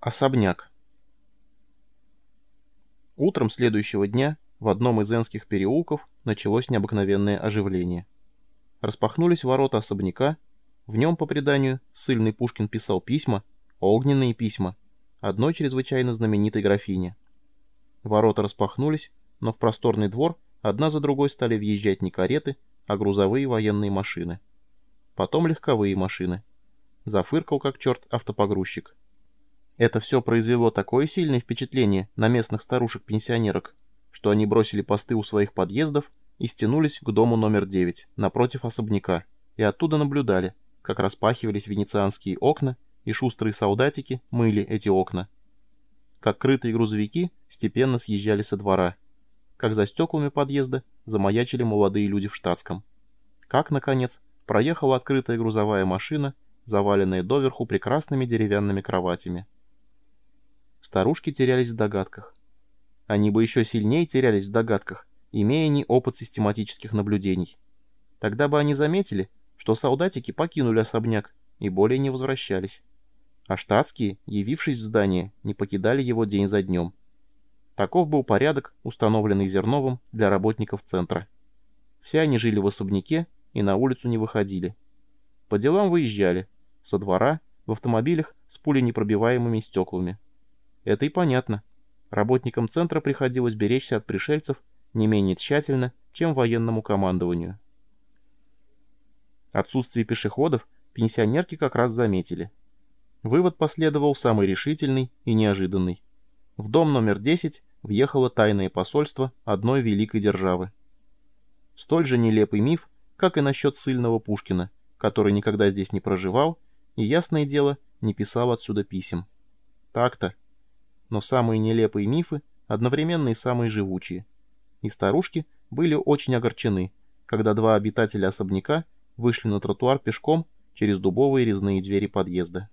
Особняк. Утром следующего дня в одном из энских переулков началось необыкновенное оживление. Распахнулись ворота особняка, в нем, по преданию, ссыльный Пушкин писал письма, огненные письма, одной чрезвычайно знаменитой графине. Ворота распахнулись, но в просторный двор одна за другой стали въезжать не кареты, а грузовые военные машины. Потом легковые машины. Зафыркал, как черт, автопогрузчик. Это все произвело такое сильное впечатление на местных старушек-пенсионерок, что они бросили посты у своих подъездов и стянулись к дому номер 9, напротив особняка, и оттуда наблюдали, как распахивались венецианские окна, и шустрые солдатики мыли эти окна. Как крытые грузовики степенно съезжали со двора. Как за стеклами подъезда замаячили молодые люди в штатском. Как, наконец, проехала открытая грузовая машина, заваленная доверху прекрасными деревянными кроватями. Старушки терялись в догадках. Они бы еще сильнее терялись в догадках, имея не опыт систематических наблюдений. Тогда бы они заметили, что солдатики покинули особняк и более не возвращались. А штатские, явившись в здание, не покидали его день за днем. Таков был порядок, установленный Зерновым для работников центра. Все они жили в особняке и на улицу не выходили. По делам выезжали, со двора, в автомобилях с пуленепробиваемыми стеклами. Это и понятно. Работникам центра приходилось беречься от пришельцев не менее тщательно, чем военному командованию. Отсутствие пешеходов пенсионерки как раз заметили. Вывод последовал самый решительный и неожиданный. В дом номер 10 въехало тайное посольство одной великой державы. Столь же нелепый миф, как и насчет сыльного Пушкина, который никогда здесь не проживал и, ясное дело, не писал отсюда писем. Так-то но самые нелепые мифы одновременно и самые живучие. И старушки были очень огорчены, когда два обитателя особняка вышли на тротуар пешком через дубовые резные двери подъезда.